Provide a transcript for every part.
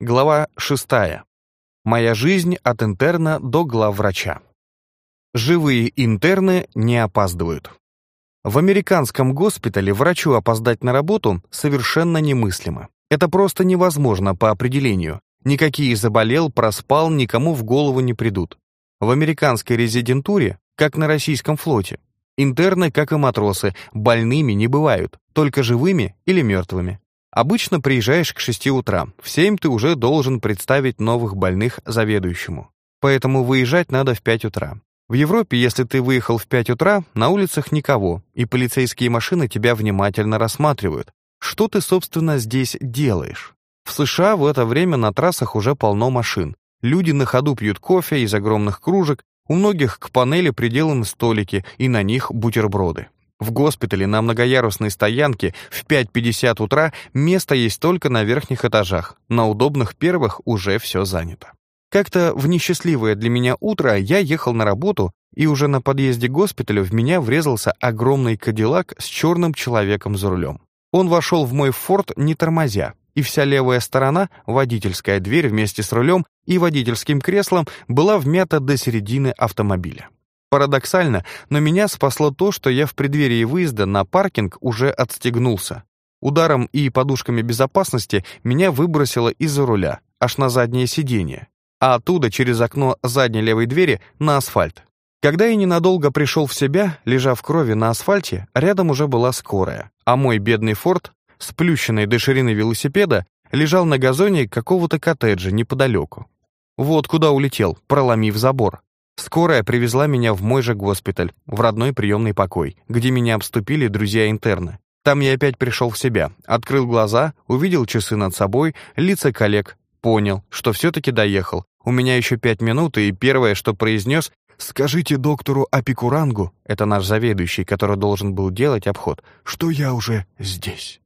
Глава 6. Моя жизнь от интерна до главврача. Живые интерны не опаздывают. В американском госпитале врачу опоздать на работу совершенно немыслимо. Это просто невозможно по определению. Никакие заболел, проспал, никому в голову не придут. В американской резидентуре, как на российском флоте, интерны, как и матросы, больными не бывают, только живыми или мертвыми. Обычно приезжаешь к 6 утра, в 7 ты уже должен представить новых больных заведующему. Поэтому выезжать надо в 5 утра. В Европе, если ты выехал в 5 утра, на улицах никого, и полицейские машины тебя внимательно рассматривают. Что ты, собственно, здесь делаешь? В США в это время на трассах уже полно машин. Люди на ходу пьют кофе из огромных кружек, у многих к панели приделаны столики, и на них бутерброды. В госпитале на многоярусной стоянке в 5.50 утра место есть только на верхних этажах, на удобных первых уже все занято. Как-то в несчастливое для меня утро я ехал на работу, и уже на подъезде к госпиталю в меня врезался огромный кадиллак с черным человеком за рулем. Он вошел в мой форт не тормозя, и вся левая сторона, водительская дверь вместе с рулем и водительским креслом была вмята до середины автомобиля. Парадоксально, но меня спасло то, что я в преддверии выезда на паркинг уже отстегнулся. Ударом и подушками безопасности меня выбросило из-за руля, аж на заднее сиденье, а оттуда через окно задней левой двери на асфальт. Когда я ненадолго пришел в себя, лежа в крови на асфальте, рядом уже была скорая, а мой бедный форт, сплющенный до ширины велосипеда, лежал на газоне какого-то коттеджа неподалеку. Вот куда улетел, проломив забор. Скорая привезла меня в мой же госпиталь, в родной приемный покой, где меня обступили друзья-интерны. Там я опять пришел в себя, открыл глаза, увидел часы над собой, лица коллег, понял, что все-таки доехал. У меня еще пять минут, и первое, что произнес, «Скажите доктору Апикурангу, это наш заведующий, который должен был делать обход, что я уже здесь».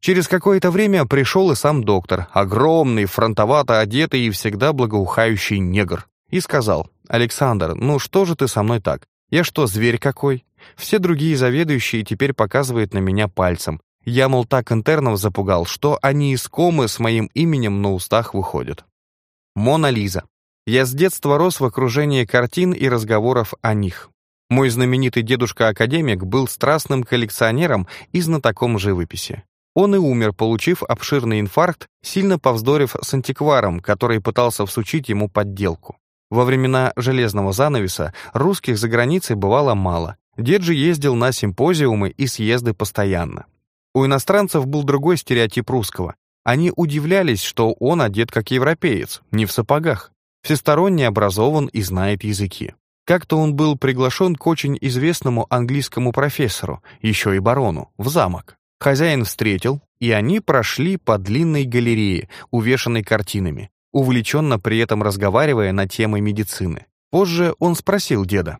Через какое-то время пришел и сам доктор, огромный, фронтовато одетый и всегда благоухающий негр, и сказал, «Александр, ну что же ты со мной так? Я что, зверь какой?» Все другие заведующие теперь показывают на меня пальцем. Я, мол, так интернов запугал, что они из комы с моим именем на устах выходят. Мона Лиза. Я с детства рос в окружении картин и разговоров о них. Мой знаменитый дедушка-академик был страстным коллекционером и знатоком живописи. Он и умер, получив обширный инфаркт, сильно повздорив с антикваром, который пытался всучить ему подделку. Во времена железного занавеса русских за границей бывало мало. Дед же ездил на симпозиумы и съезды постоянно. У иностранцев был другой стереотип русского. Они удивлялись, что он одет как европеец, не в сапогах. Всесторонне образован и знает языки. Как-то он был приглашен к очень известному английскому профессору, еще и барону, в замок. Хозяин встретил, и они прошли по длинной галерее, увешанной картинами увлеченно при этом разговаривая на темы медицины. Позже он спросил деда.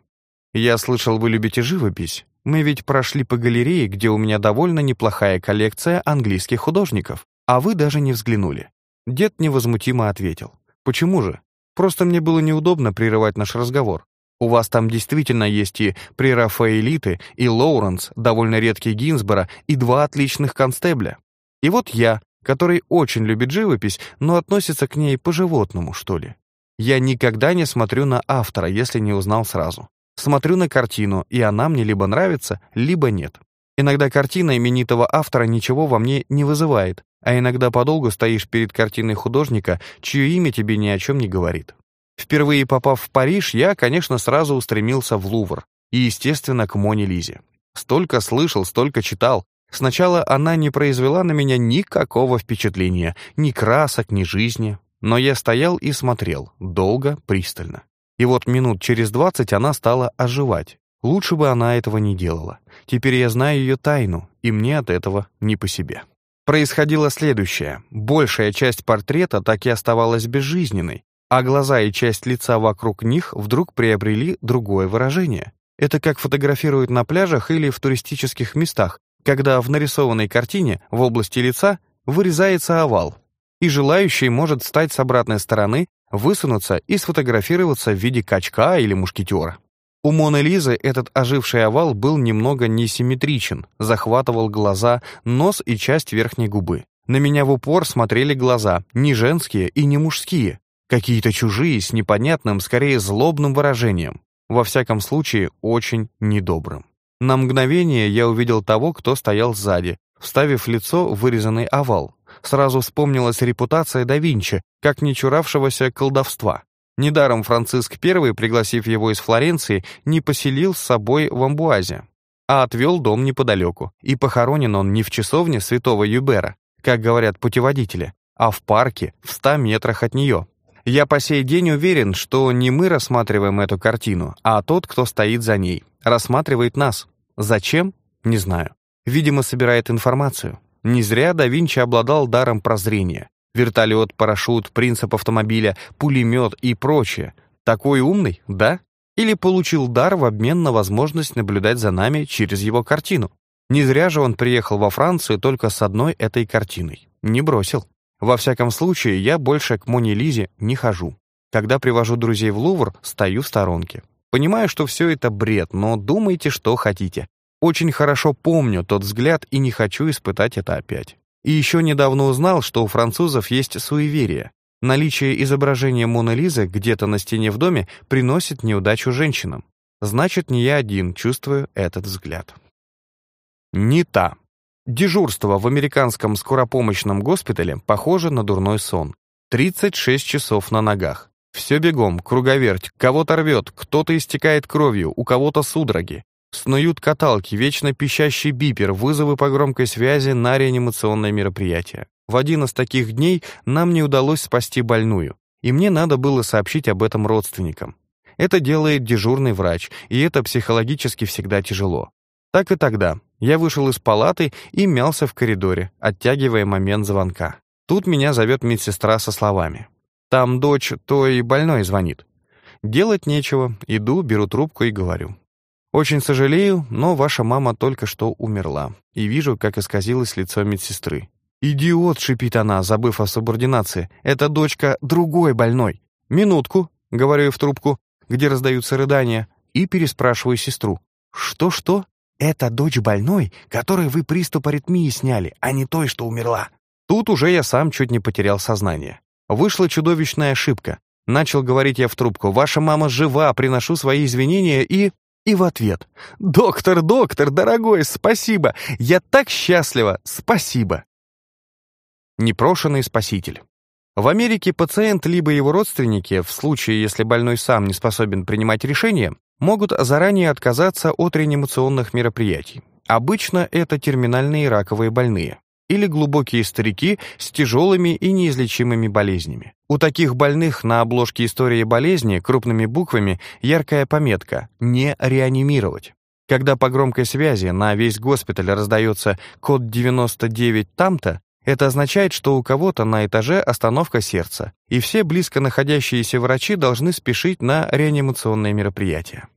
«Я слышал, вы любите живопись. Мы ведь прошли по галерее, где у меня довольно неплохая коллекция английских художников, а вы даже не взглянули». Дед невозмутимо ответил. «Почему же? Просто мне было неудобно прерывать наш разговор. У вас там действительно есть и прерафаэлиты, и Лоуренс, довольно редкий Гинсбора, и два отличных констебля. И вот я, который очень любит живопись, но относится к ней по-животному, что ли. Я никогда не смотрю на автора, если не узнал сразу. Смотрю на картину, и она мне либо нравится, либо нет. Иногда картина именитого автора ничего во мне не вызывает, а иногда подолгу стоишь перед картиной художника, чье имя тебе ни о чем не говорит. Впервые попав в Париж, я, конечно, сразу устремился в Лувр и, естественно, к Моне Лизе. Столько слышал, столько читал, Сначала она не произвела на меня никакого впечатления, ни красок, ни жизни. Но я стоял и смотрел, долго, пристально. И вот минут через двадцать она стала оживать. Лучше бы она этого не делала. Теперь я знаю ее тайну, и мне от этого не по себе. Происходило следующее. Большая часть портрета так и оставалась безжизненной, а глаза и часть лица вокруг них вдруг приобрели другое выражение. Это как фотографируют на пляжах или в туристических местах, когда в нарисованной картине в области лица вырезается овал, и желающий может встать с обратной стороны, высунуться и сфотографироваться в виде качка или мушкетера. У Моны Лизы этот оживший овал был немного несимметричен, захватывал глаза, нос и часть верхней губы. На меня в упор смотрели глаза, не женские и не мужские, какие-то чужие с непонятным, скорее злобным выражением, во всяком случае очень недобрым. На мгновение я увидел того, кто стоял сзади, вставив лицо в вырезанный овал. Сразу вспомнилась репутация да Винчи, как не чуравшегося колдовства. Недаром Франциск I, пригласив его из Флоренции, не поселил с собой в Амбуазе, а отвел дом неподалеку, и похоронен он не в часовне святого Юбера, как говорят путеводители, а в парке в ста метрах от нее. Я по сей день уверен, что не мы рассматриваем эту картину, а тот, кто стоит за ней, рассматривает нас. Зачем? Не знаю. Видимо, собирает информацию. Не зря да Винчи обладал даром прозрения. Вертолет, парашют, принцип автомобиля, пулемет и прочее. Такой умный, да? Или получил дар в обмен на возможность наблюдать за нами через его картину? Не зря же он приехал во Францию только с одной этой картиной. Не бросил. Во всяком случае, я больше к Моне Лизе не хожу. Когда привожу друзей в Лувр, стою в сторонке. Понимаю, что все это бред, но думайте, что хотите. Очень хорошо помню тот взгляд и не хочу испытать это опять. И еще недавно узнал, что у французов есть суеверие. Наличие изображения Моны Лизы где-то на стене в доме приносит неудачу женщинам. Значит, не я один чувствую этот взгляд. Не та. Дежурство в американском скоропомощном госпитале похоже на дурной сон. 36 часов на ногах. Все бегом, круговерть, кого-то рвет, кто-то истекает кровью, у кого-то судороги. Снуют каталки, вечно пищащий бипер, вызовы по громкой связи на реанимационное мероприятие. В один из таких дней нам не удалось спасти больную, и мне надо было сообщить об этом родственникам. Это делает дежурный врач, и это психологически всегда тяжело. Так и тогда. Я вышел из палаты и мялся в коридоре, оттягивая момент звонка. Тут меня зовет медсестра со словами. «Там дочь той больной звонит». Делать нечего, иду, беру трубку и говорю. «Очень сожалею, но ваша мама только что умерла, и вижу, как исказилось лицо медсестры. «Идиот!» — шипит она, забыв о субординации. «Это дочка другой больной». «Минутку», — говорю в трубку, где раздаются рыдания, и переспрашиваю сестру. «Что-что?» «Это дочь больной, которой вы приступ аритмии сняли, а не той, что умерла». Тут уже я сам чуть не потерял сознание. Вышла чудовищная ошибка. Начал говорить я в трубку. «Ваша мама жива, приношу свои извинения и...» И в ответ «Доктор, доктор, дорогой, спасибо! Я так счастлива! Спасибо!» Непрошенный спаситель. В Америке пациент либо его родственники, в случае, если больной сам не способен принимать решения, могут заранее отказаться от реанимационных мероприятий. Обычно это терминальные раковые больные или глубокие старики с тяжелыми и неизлечимыми болезнями. У таких больных на обложке истории болезни крупными буквами яркая пометка «Не реанимировать». Когда по громкой связи на весь госпиталь раздается код 99 там-то, это означает, что у кого-то на этаже остановка сердца, и все близко находящиеся врачи должны спешить на реанимационное мероприятие.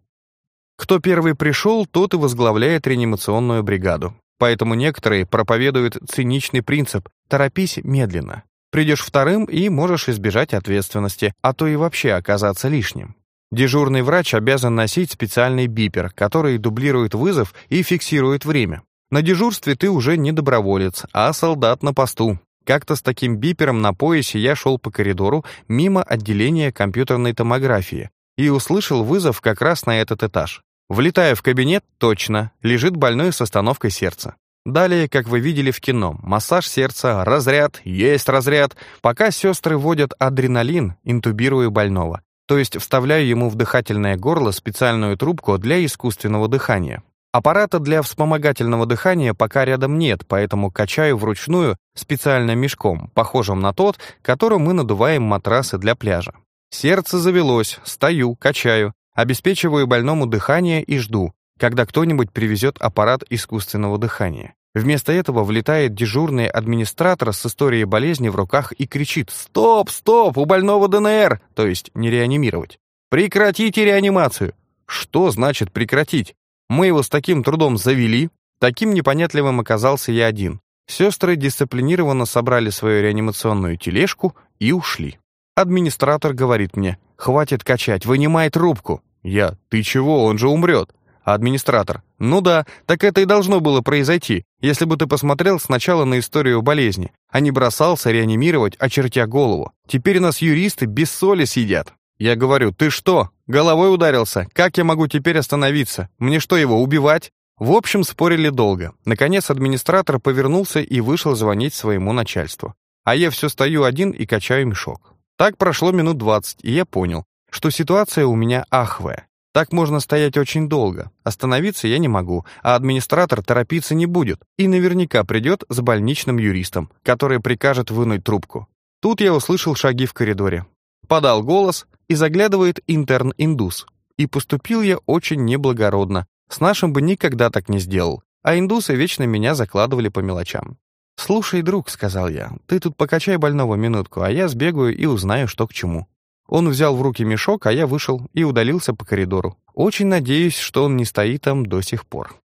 Кто первый пришел, тот и возглавляет реанимационную бригаду. Поэтому некоторые проповедуют циничный принцип «торопись медленно». Придешь вторым и можешь избежать ответственности, а то и вообще оказаться лишним. Дежурный врач обязан носить специальный бипер, который дублирует вызов и фиксирует время. На дежурстве ты уже не доброволец, а солдат на посту. Как-то с таким бипером на поясе я шел по коридору мимо отделения компьютерной томографии и услышал вызов как раз на этот этаж. Влетая в кабинет, точно, лежит больной с остановкой сердца. Далее, как вы видели в кино, массаж сердца, разряд, есть разряд, пока сестры вводят адреналин, интубируя больного, то есть вставляю ему в дыхательное горло специальную трубку для искусственного дыхания. Аппарата для вспомогательного дыхания пока рядом нет, поэтому качаю вручную специальным мешком, похожим на тот, которым мы надуваем матрасы для пляжа. Сердце завелось, стою, качаю, Обеспечиваю больному дыхание и жду, когда кто-нибудь привезет аппарат искусственного дыхания. Вместо этого влетает дежурный администратор с историей болезни в руках и кричит «Стоп, стоп, у больного ДНР!» То есть не реанимировать. «Прекратите реанимацию!» Что значит прекратить? Мы его с таким трудом завели. Таким непонятливым оказался я один. Сестры дисциплинированно собрали свою реанимационную тележку и ушли. Администратор говорит мне «Хватит качать, вынимай трубку». Я «Ты чего, он же умрет». Администратор Ну да, так это и должно было произойти, если бы ты посмотрел сначала на историю болезни, а не бросался реанимировать, очертя голову. Теперь нас юристы без соли сидят. Я говорю, ты что, головой ударился? Как я могу теперь остановиться? Мне что, его убивать? В общем, спорили долго. Наконец администратор повернулся и вышел звонить своему начальству. А я все стою один и качаю мешок. Так прошло минут двадцать, и я понял, что ситуация у меня аховая. Так можно стоять очень долго. Остановиться я не могу, а администратор торопиться не будет и наверняка придет с больничным юристом, который прикажет вынуть трубку. Тут я услышал шаги в коридоре. Подал голос, и заглядывает интерн-индус. И поступил я очень неблагородно. С нашим бы никогда так не сделал, а индусы вечно меня закладывали по мелочам. «Слушай, друг», — сказал я, — «ты тут покачай больного минутку, а я сбегаю и узнаю, что к чему». Он взял в руки мешок, а я вышел и удалился по коридору. Очень надеюсь, что он не стоит там до сих пор.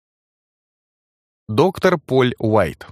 Доктор Поль Уайт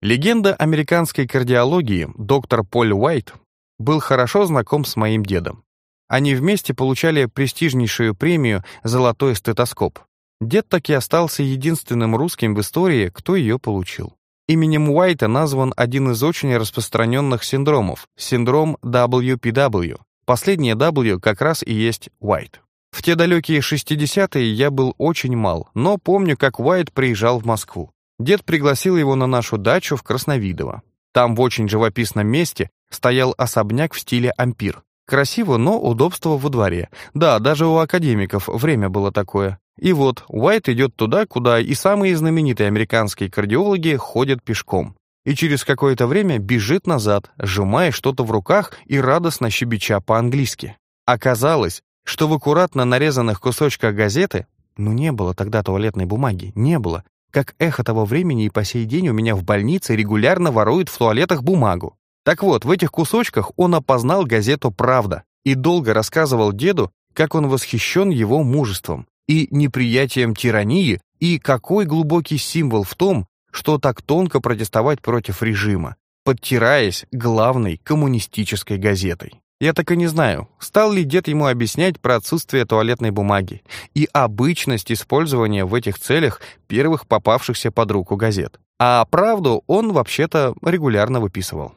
Легенда американской кардиологии, доктор Поль Уайт, был хорошо знаком с моим дедом. Они вместе получали престижнейшую премию «Золотой стетоскоп». Дед таки остался единственным русским в истории, кто ее получил. Именем Уайта назван один из очень распространенных синдромов – синдром WPW. Последнее W как раз и есть Уайт. В те далекие 60-е я был очень мал, но помню, как Уайт приезжал в Москву. Дед пригласил его на нашу дачу в Красновидово. Там в очень живописном месте стоял особняк в стиле ампир. Красиво, но удобство во дворе. Да, даже у академиков время было такое. И вот, Уайт идет туда, куда и самые знаменитые американские кардиологи ходят пешком. И через какое-то время бежит назад, сжимая что-то в руках и радостно щебеча по-английски. Оказалось, что в аккуратно нарезанных кусочках газеты, ну не было тогда туалетной бумаги, не было, как эхо того времени и по сей день у меня в больнице регулярно воруют в туалетах бумагу. Так вот, в этих кусочках он опознал газету «Правда» и долго рассказывал деду, как он восхищен его мужеством и неприятием тирании, и какой глубокий символ в том, что так тонко протестовать против режима, подтираясь главной коммунистической газетой. Я так и не знаю, стал ли дед ему объяснять про отсутствие туалетной бумаги и обычность использования в этих целях первых попавшихся под руку газет. А правду он вообще-то регулярно выписывал.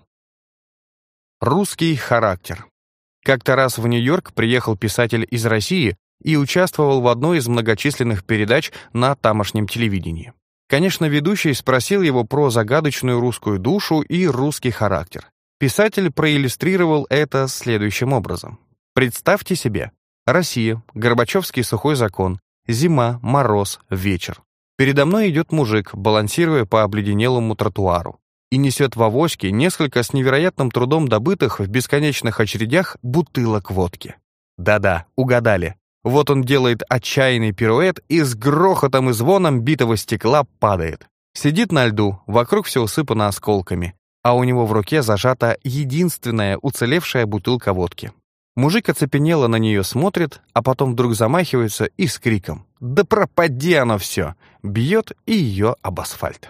Русский характер. Как-то раз в Нью-Йорк приехал писатель из России и участвовал в одной из многочисленных передач на тамошнем телевидении. Конечно, ведущий спросил его про загадочную русскую душу и русский характер. Писатель проиллюстрировал это следующим образом. Представьте себе, Россия, Горбачевский сухой закон, зима, мороз, вечер. Передо мной идет мужик, балансируя по обледенелому тротуару и несет в авоське несколько с невероятным трудом добытых в бесконечных очередях бутылок водки. Да-да, угадали. Вот он делает отчаянный пируэт и с грохотом и звоном битого стекла падает. Сидит на льду, вокруг все усыпано осколками, а у него в руке зажата единственная уцелевшая бутылка водки. Мужик оцепенело на нее смотрит, а потом вдруг замахивается и с криком «Да пропади оно все!» бьет и ее об асфальт.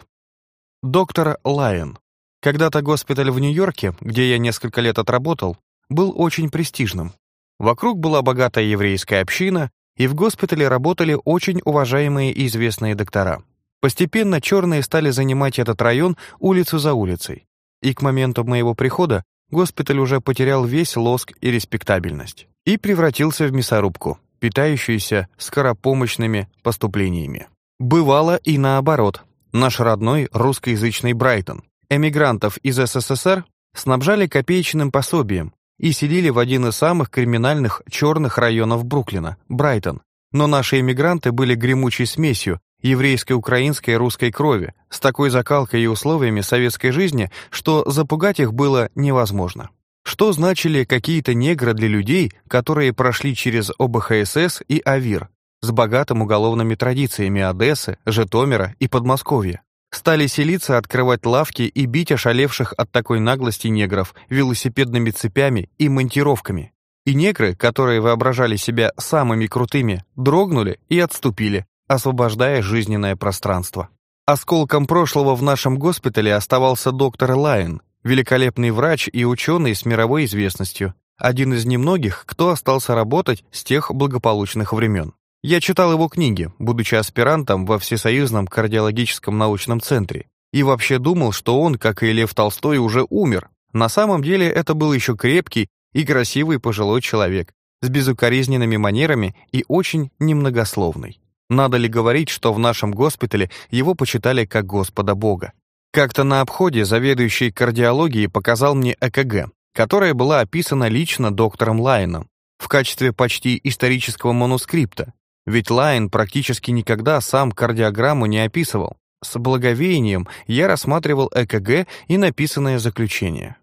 Доктор Лайон. Когда-то госпиталь в Нью-Йорке, где я несколько лет отработал, был очень престижным. Вокруг была богатая еврейская община, и в госпитале работали очень уважаемые и известные доктора. Постепенно черные стали занимать этот район улицу за улицей. И к моменту моего прихода госпиталь уже потерял весь лоск и респектабельность и превратился в мясорубку, питающуюся скоропомощными поступлениями. Бывало и наоборот наш родной русскоязычный Брайтон. Эмигрантов из СССР снабжали копеечным пособием и селили в один из самых криминальных черных районов Бруклина – Брайтон. Но наши эмигранты были гремучей смесью еврейской, украинской и русской крови, с такой закалкой и условиями советской жизни, что запугать их было невозможно. Что значили какие-то негры для людей, которые прошли через ОБХСС и АВИР, с богатым уголовными традициями Одессы, Житомира и Подмосковья. Стали селиться, открывать лавки и бить ошалевших от такой наглости негров велосипедными цепями и монтировками. И негры, которые воображали себя самыми крутыми, дрогнули и отступили, освобождая жизненное пространство. Осколком прошлого в нашем госпитале оставался доктор Лайн, великолепный врач и ученый с мировой известностью, один из немногих, кто остался работать с тех благополучных времен. Я читал его книги, будучи аспирантом во Всесоюзном кардиологическом научном центре, и вообще думал, что он, как и Лев Толстой, уже умер. На самом деле это был еще крепкий и красивый пожилой человек, с безукоризненными манерами и очень немногословный. Надо ли говорить, что в нашем госпитале его почитали как Господа Бога? Как-то на обходе заведующий кардиологией показал мне ЭКГ, которая была описана лично доктором Лайном в качестве почти исторического манускрипта, ведь Лайн практически никогда сам кардиограмму не описывал. С благовением я рассматривал ЭКГ и написанное заключение.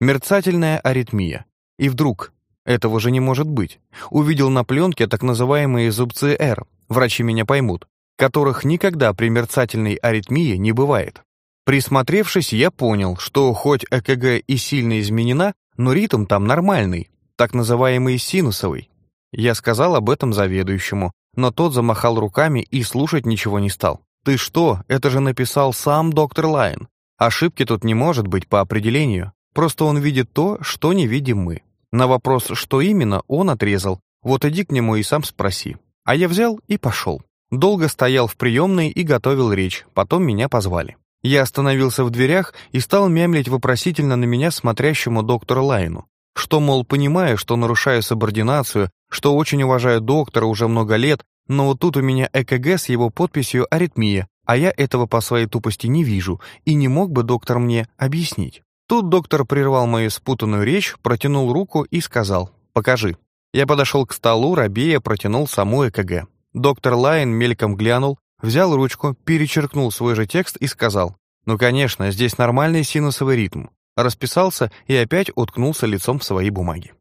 Мерцательная аритмия. И вдруг, этого же не может быть, увидел на пленке так называемые зубцы Р, врачи меня поймут, которых никогда при мерцательной аритмии не бывает. Присмотревшись, я понял, что хоть ЭКГ и сильно изменена, но ритм там нормальный, так называемый синусовый. Я сказал об этом заведующему, но тот замахал руками и слушать ничего не стал. «Ты что? Это же написал сам доктор Лайн. Ошибки тут не может быть по определению. Просто он видит то, что не видим мы. На вопрос, что именно, он отрезал. Вот иди к нему и сам спроси. А я взял и пошел. Долго стоял в приемной и готовил речь, потом меня позвали. Я остановился в дверях и стал мямлить вопросительно на меня смотрящему доктору Лайну. Что, мол, понимаю, что нарушаю субординацию, что очень уважаю доктора уже много лет, но вот тут у меня ЭКГ с его подписью «аритмия», а я этого по своей тупости не вижу, и не мог бы доктор мне объяснить. Тут доктор прервал мою спутанную речь, протянул руку и сказал «покажи». Я подошел к столу, рабея протянул саму ЭКГ. Доктор Лайн мельком глянул, взял ручку, перечеркнул свой же текст и сказал «ну, конечно, здесь нормальный синусовый ритм». Расписался и опять уткнулся лицом в свои бумаги.